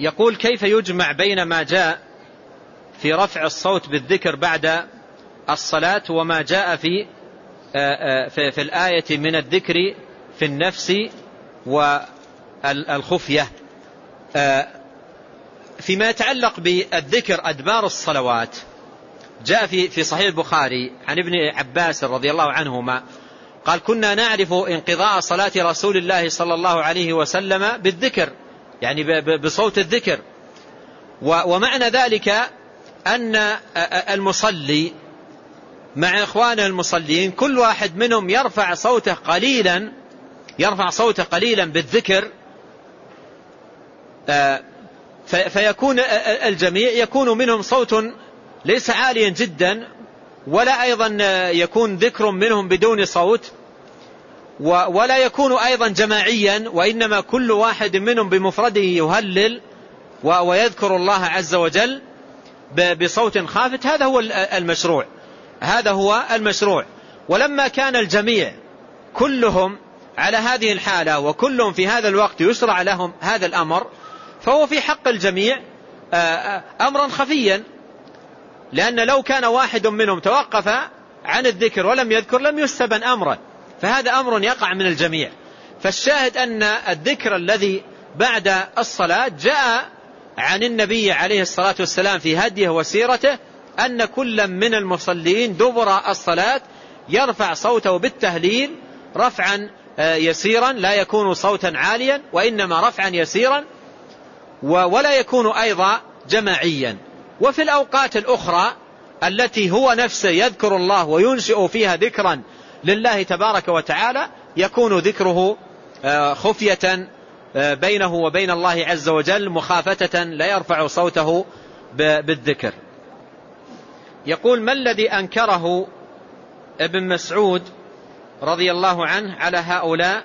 يقول كيف يجمع بين ما جاء في رفع الصوت بالذكر بعد الصلاة وما جاء في في الآية من الذكر في النفس والخفية؟ فيما يتعلق بالذكر أدبار الصلوات جاء في في صحيح البخاري عن ابن عباس رضي الله عنهما قال كنا نعرف انقضاء صلاة رسول الله صلى الله عليه وسلم بالذكر يعني بصوت الذكر. ومعنى ذلك أن المصلي مع إخوانه المصلين كل واحد منهم يرفع صوته قليلا يرفع صوته قليلا بالذكر فيكون الجميع يكون منهم صوت ليس عاليا جدا ولا أيضا يكون ذكر منهم بدون صوت. ولا يكون أيضا جماعيا وإنما كل واحد منهم بمفرده يهلل ويذكر الله عز وجل بصوت خافت. هذا هو المشروع. هذا هو المشروع. ولما كان الجميع كلهم على هذه الحالة وكلهم في هذا الوقت يشرع لهم هذا الأمر فهو في حق الجميع أمرا خفيا. لأن لو كان واحد منهم توقف عن الذكر ولم يذكر لم يستبن أمره فهذا أمر يقع من الجميع. فالشاهد أن الذكر الذي بعد الصلاة جاء عن النبي عليه الصلاة والسلام في هديه وسيرته أن كل من المصلين دبر الصلاة يرفع صوته بالتهليل رفعا يسيرا لا يكون صوتا عاليا وإنما رفعا يسيرا ولا يكون أيضا جماعيا. وفي الأوقات الأخرى التي هو نفسه يذكر الله وينشئ فيها ذكرا لله تبارك وتعالى يكون ذكره خفية بينه وبين الله عز وجل مخافة لا يرفع صوته بالذكر. يقول ما الذي أنكره ابن مسعود رضي الله عنه على هؤلاء؟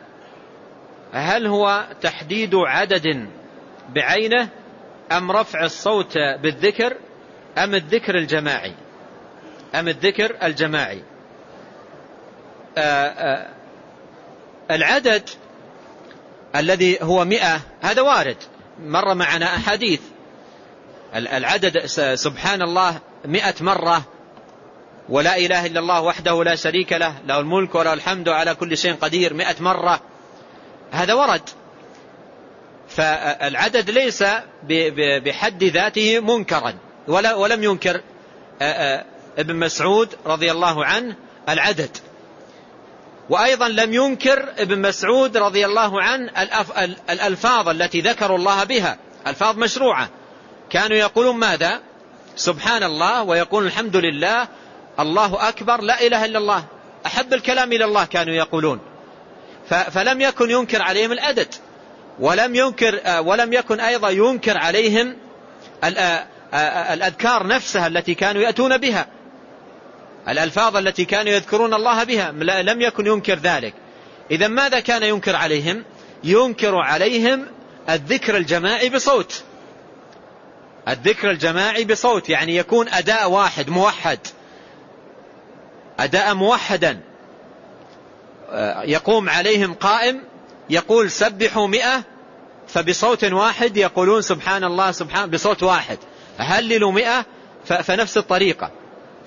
هل هو تحديد عدد بعينه أم رفع الصوت بالذكر أم الذكر الجماعي؟ أم الذكر الجماعي؟ العدد الذي هو مئة هذا وارد. مر معنا أحاديث. العدد سبحان الله مئة مرة ولا إله إلا الله وحده لا شريك له له الملك وله الحمد على كل شيء قدير مئة مرة. هذا ورد. فالعدد ليس بحد ذاته منكرا ولا ولم ينكر ابن مسعود رضي الله عنه العدد. وأيضا لم ينكر ابن مسعود رضي الله عنه الألفاظ التي ذكروا الله بها ألفاظ مشروعة. كانوا يقولون ماذا؟ سبحان الله ويقول الحمد لله الله أكبر لا إله إلا الله. أحب الكلام إلى الله كانوا يقولون. فلم يكن ينكر عليهم العدد ولم ينكر ولم يكن أيضا ينكر عليهم الأذكار نفسها التي كانوا يأتون بها. الألفاظ التي كانوا يذكرون الله بها لم يكن ينكر ذلك. إذا ماذا كان ينكر عليهم؟ ينكر عليهم الذكر الجماعي بصوت. الذكر الجماعي بصوت يعني يكون أداء واحد موحد. أداء موحدا. يقوم عليهم قائم يقول سبحوا مئة فبصوت واحد يقولون سبحان الله سبحان بصوت واحد. هللوا مئة فنفس الطريقة.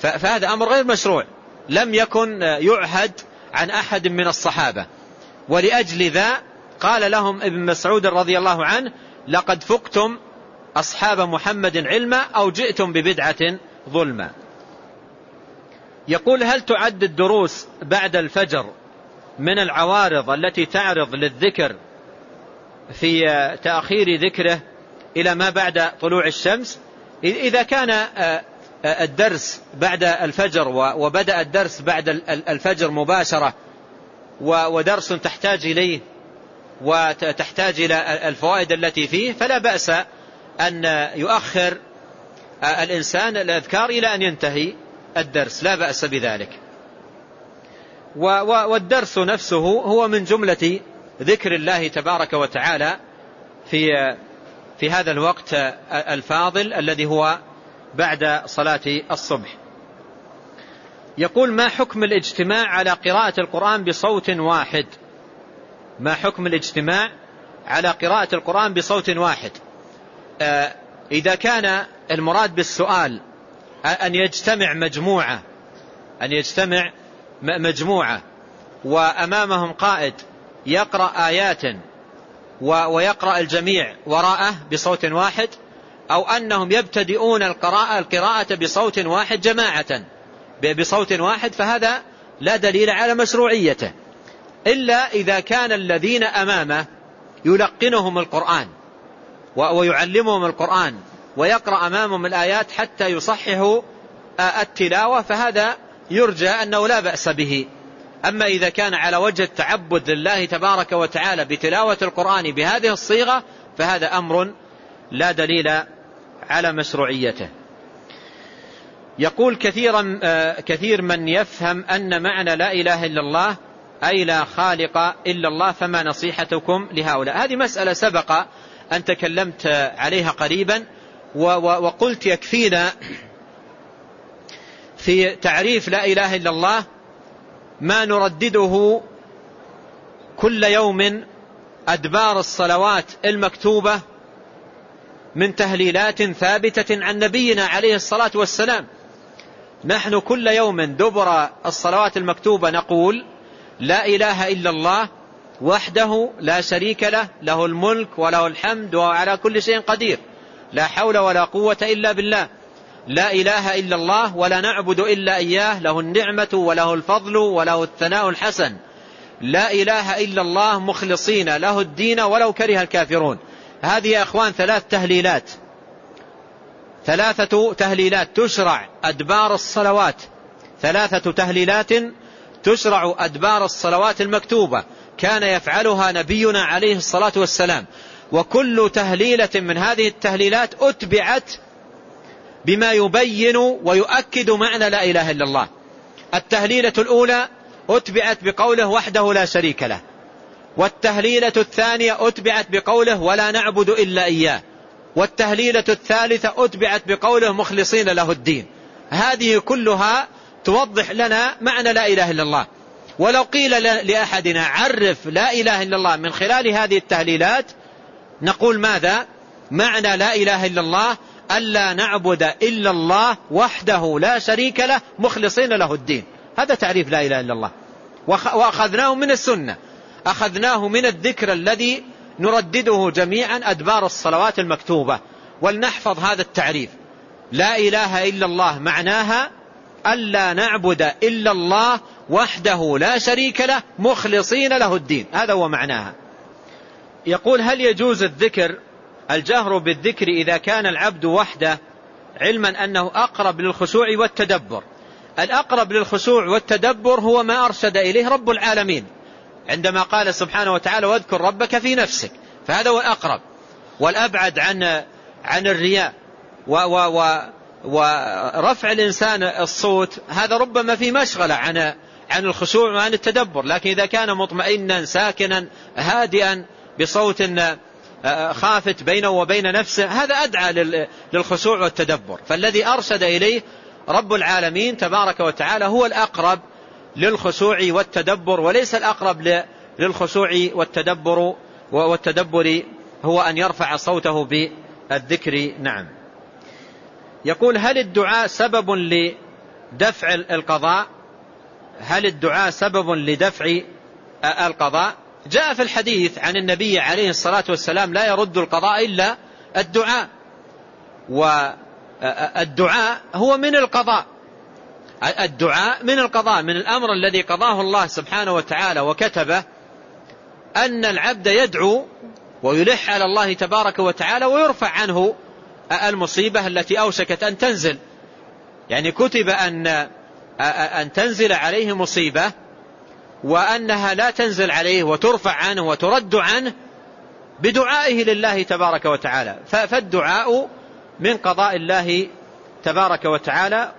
فهذا أمر غير مشروع. لم يكن يعهد عن أحد من الصحابة. ولأجل ذا قال لهم ابن مسعود رضي الله عنه لقد فقتم أصحاب محمد علما أو جئتم ببدعة ظلما. يقول هل تعد الدروس بعد الفجر من العوارض التي تعرض للذكر في تأخير ذكره إلى ما بعد طلوع الشمس؟ إذا كان الدرس بعد الفجر وبدأ الدرس بعد الفجر مباشرة ودرس تحتاج إليه وتحتاج إلى الفوائد التي فيه فلا بأس أن يؤخر الإنسان الأذكار إلى أن ينتهي الدرس لا بأس بذلك. والدرس نفسه هو من جملة ذكر الله تبارك وتعالى في في هذا الوقت الفاضل الذي هو بعد صلاة الصبح. يقول ما حكم الاجتماع على قراءة القرآن بصوت واحد؟ ما حكم الاجتماع على قراءة القرآن بصوت واحد؟ آه، إذا كان المراد بالسؤال أن يجتمع مجموعة أن يجتمع مجموعة وأمامهم قائد يقرأ آيات ويقرأ الجميع وراءه بصوت واحد أو أنهم يبتدئون القراءة القراءة بصوت واحد جماعة. بصوت واحد فهذا لا دليل على مشروعيته. إلا إذا كان الذين أمامه يلقنهم القرآن ويعلمهم القرآن ويقرأ أمامهم الآيات حتى يصححوا التلاوة فهذا يرجى أنه لا بأس به. أما إذا كان على وجه التعبد لله تبارك وتعالى بتلاوة القرآن بهذه الصيغة فهذا أمر لا دليل على مشروعيته. يقول كثيرا كثير من يفهم أن معنى لا إله إلا الله أي لا خالق إلا الله فما نصيحتكم لهؤلاء؟ هذه مسألة سبق أن تكلمت عليها قريبا وقلت يكفينا في تعريف لا إله إلا الله ما نردده كل يوم أدبار الصلوات المكتوبة من تهليلات ثابتة عن نبينا عليه الصلاة والسلام. نحن كل يوم دبر الصلوات المكتوبة نقول لا إله إلا الله وحده لا شريك له له الملك وله الحمد وهو على كل شيء قدير. لا حول ولا قوة إلا بالله. لا إله إلا الله ولا نعبد إلا إياه له النعمة وله الفضل وله الثناء الحسن. لا إله إلا الله مخلصين له الدين ولو كره الكافرون. هذه يا أخوان ثلاث تهليلات. ثلاثة تهليلات تشرع أدبار الصلوات. ثلاثة تهليلات تشرع أدبار الصلوات المكتوبة. كان يفعلها نبينا عليه الصلاة والسلام. وكل تهليلة من هذه التهليلات أتبعت بما يبين ويؤكد معنى لا إله إلا الله. التهليلة الأولى أتبعت بقوله وحده لا شريك له. والتهليلة الثانية أتبعت بقوله ولا نعبد إلا إياه. والتهليلة الثالثة أتبعت بقوله مخلصين له الدين. هذه كلها توضح لنا معنى لا إله إلا الله. ولو قيل لأحدنا عرف لا إله إلا الله من خلال هذه التهليلات نقول ماذا؟ معنى لا إله إلا الله ألا نعبد إلا الله وحده لا شريك له مخلصين له الدين. هذا تعريف لا إله إلا الله. وأخذناه من السنة. أخذناه من الذكر الذي نردده جميعا أدبار الصلوات المكتوبة ولنحفظ هذا التعريف. لا إله إلا الله معناها ألا نعبد إلا الله وحده لا شريك له مخلصين له الدين. هذا هو معناها. يقول هل يجوز الذكر الجهر بالذكر إذا كان العبد وحده علما أنه أقرب للخشوع والتدبر؟ الأقرب للخشوع والتدبر هو ما أرشد إليه رب العالمين. عندما قال سبحانه وتعالى واذكر ربك في نفسك. فهذا هو الأقرب. والأبعد عن عن الرياء. و و و ورفع الإنسان الصوت هذا ربما في مشغلة عن عن الخشوع وعن التدبر. لكن إذا كان مطمئنا ساكنا هادئا بصوت خافت بينه وبين نفسه هذا أدعى للخشوع والتدبر. فالذي أرشد إليه رب العالمين تبارك وتعالى هو الأقرب للخشوع والتدبر وليس الأقرب للخشوع والتدبر والتدبر هو أن يرفع صوته بالذكر. نعم. يقول هل الدعاء سبب لدفع القضاء؟ هل الدعاء سبب لدفع القضاء؟ جاء في الحديث عن النبي عليه الصلاة والسلام لا يرد القضاء إلا الدعاء والدعاء هو من القضاء. الدعاء من القضاء من الأمر الذي قضاه الله سبحانه وتعالى وكتبه أن العبد يدعو ويلح على الله تبارك وتعالى ويرفع عنه المصيبة التي أوشكت أن تنزل. يعني كتب أن أن تنزل عليه مصيبة وأنها لا تنزل عليه وترفع عنه وترد عنه بدعائه لله تبارك وتعالى. فالدعاء من قضاء الله تبارك وتعالى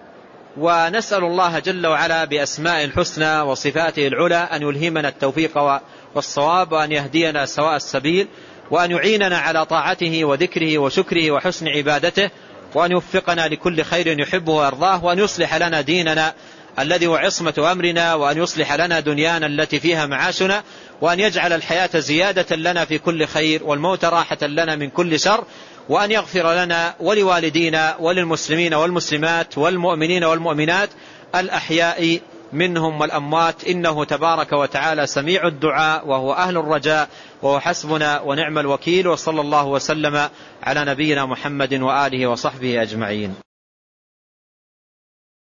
ونسأل الله جل وعلا بأسماء الحسنى وصفاته العلى أن يلهمنا التوفيق والصواب وأن يهدينا سواء السبيل وأن يعيننا على طاعته وذكره وشكره وحسن عبادته وأن يوفقنا لكل خير يحبه ويرضاه وأن يصلح لنا ديننا الذي هو عصمة أمرنا وأن يصلح لنا دنيانا التي فيها معاشنا وأن يجعل الحياة زيادة لنا في كل خير والموت راحة لنا من كل شر وأن يغفر لنا ولوالدينا وللمسلمين والمسلمات والمؤمنين والمؤمنات الأحياء منهم والأموات. إنه تبارك وتعالى سميع الدعاء وهو أهل الرجاء وهو حسبنا ونعم الوكيل. وصلى الله وسلم على نبينا محمد وآله وصحبه أجمعين.